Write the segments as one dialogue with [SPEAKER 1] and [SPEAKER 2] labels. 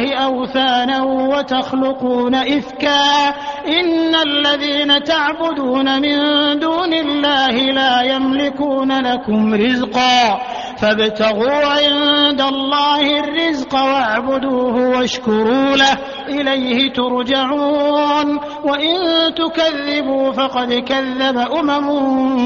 [SPEAKER 1] الله أوثانا وتخلقون إفكا إن الذين تعبدون من دون الله لا يملكون لكم رزقا فابتغوا عند الله الرزق واعبدوه واشكروا له إليه ترجعون وإن تكذبوا فقد كذب أمم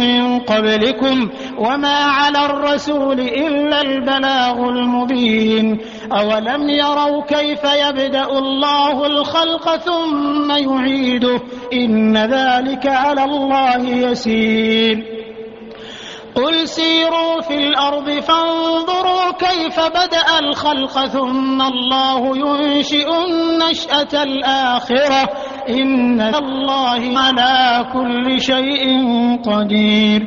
[SPEAKER 1] من قبلكم وما على الرسول إلا البلاغ المبين أولم يروا كيف يبدأ الله الخلق ثم يعيده إن ذلك على الله يسير قل سيروا في الأرض فانظروا كيف بدأ الخلق ثم الله ينشئ النشأة الآخرة إن الله على كل شيء قدير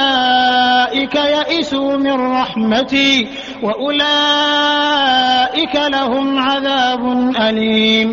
[SPEAKER 1] أولئك يئسوا من رحمتي وأولئك لهم عذاب أليم.